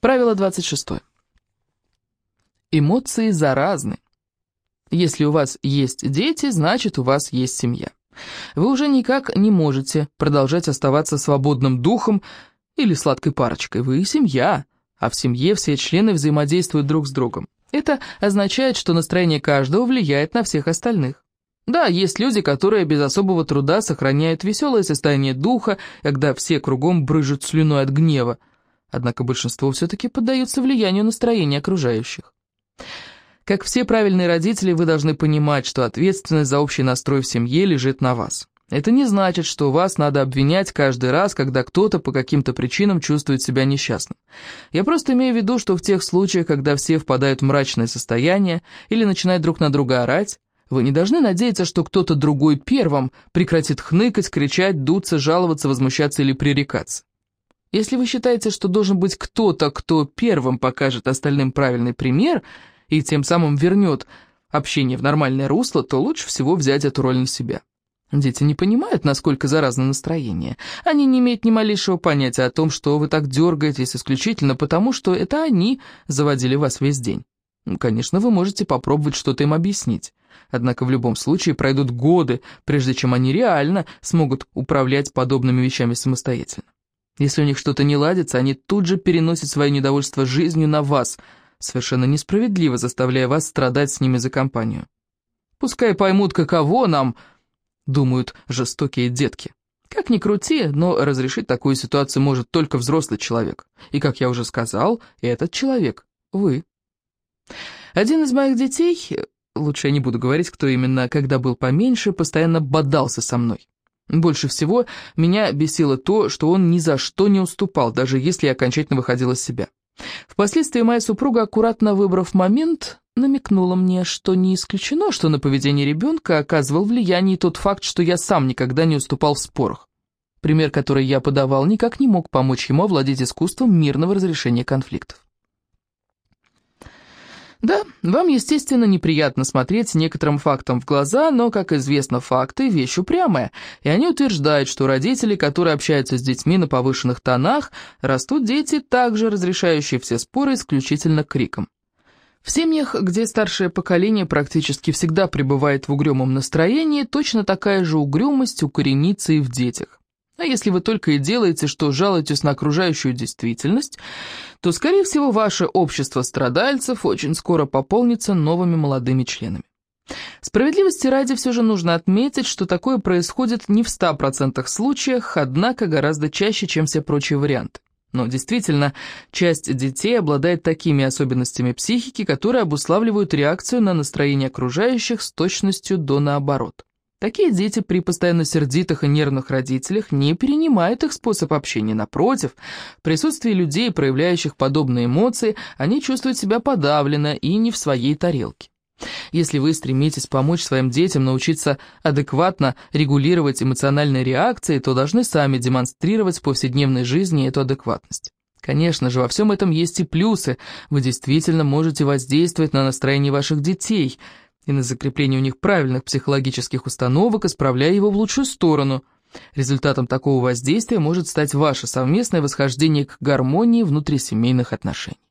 Правило 26. Эмоции заразны. Если у вас есть дети, значит у вас есть семья. Вы уже никак не можете продолжать оставаться свободным духом или сладкой парочкой. Вы семья, а в семье все члены взаимодействуют друг с другом. Это означает, что настроение каждого влияет на всех остальных. Да, есть люди, которые без особого труда сохраняют веселое состояние духа, когда все кругом брыжут слюной от гнева. Однако большинство все-таки поддаются влиянию настроения окружающих. Как все правильные родители, вы должны понимать, что ответственность за общий настрой в семье лежит на вас. Это не значит, что вас надо обвинять каждый раз, когда кто-то по каким-то причинам чувствует себя несчастным. Я просто имею в виду, что в тех случаях, когда все впадают в мрачное состояние или начинают друг на друга орать, вы не должны надеяться, что кто-то другой первым прекратит хныкать, кричать, дуться, жаловаться, возмущаться или пререкаться. Если вы считаете, что должен быть кто-то, кто первым покажет остальным правильный пример – и тем самым вернет общение в нормальное русло, то лучше всего взять эту роль на себя. Дети не понимают, насколько заразно настроение. Они не имеют ни малейшего понятия о том, что вы так дергаетесь исключительно потому, что это они заводили вас весь день. Ну, конечно, вы можете попробовать что-то им объяснить. Однако в любом случае пройдут годы, прежде чем они реально смогут управлять подобными вещами самостоятельно. Если у них что-то не ладится, они тут же переносят свое недовольство жизнью на вас – совершенно несправедливо заставляя вас страдать с ними за компанию. Пускай поймут, каково нам, думают жестокие детки. Как ни крути, но разрешить такую ситуацию может только взрослый человек. И, как я уже сказал, этот человек — вы. Один из моих детей, лучше я не буду говорить, кто именно, когда был поменьше, постоянно бодался со мной. Больше всего меня бесило то, что он ни за что не уступал, даже если я окончательно выходил из себя. Впоследствии моя супруга, аккуратно выбрав момент, намекнула мне, что не исключено, что на поведение ребенка оказывал влияние тот факт, что я сам никогда не уступал в спорах. Пример, который я подавал, никак не мог помочь ему овладеть искусством мирного разрешения конфликтов. Да, вам, естественно, неприятно смотреть некоторым фактам в глаза, но, как известно, факты – вещь упрямая, и они утверждают, что родители, которые общаются с детьми на повышенных тонах, растут дети, также разрешающие все споры исключительно криком. В семьях, где старшее поколение практически всегда пребывает в угрюмом настроении, точно такая же угрюмость укоренится и в детях. А если вы только и делаете, что жалуетесь на окружающую действительность, то, скорее всего, ваше общество страдальцев очень скоро пополнится новыми молодыми членами. Справедливости ради все же нужно отметить, что такое происходит не в 100% случаях, однако гораздо чаще, чем все прочие варианты. Но действительно, часть детей обладает такими особенностями психики, которые обуславливают реакцию на настроение окружающих с точностью до наоборот. Такие дети при постоянно сердитых и нервных родителях не перенимают их способ общения. Напротив, в присутствии людей, проявляющих подобные эмоции, они чувствуют себя подавленно и не в своей тарелке. Если вы стремитесь помочь своим детям научиться адекватно регулировать эмоциональные реакции, то должны сами демонстрировать в повседневной жизни эту адекватность. Конечно же, во всем этом есть и плюсы. Вы действительно можете воздействовать на настроение ваших детей – и на закрепление у них правильных психологических установок, исправляя его в лучшую сторону. Результатом такого воздействия может стать ваше совместное восхождение к гармонии внутрисемейных отношений.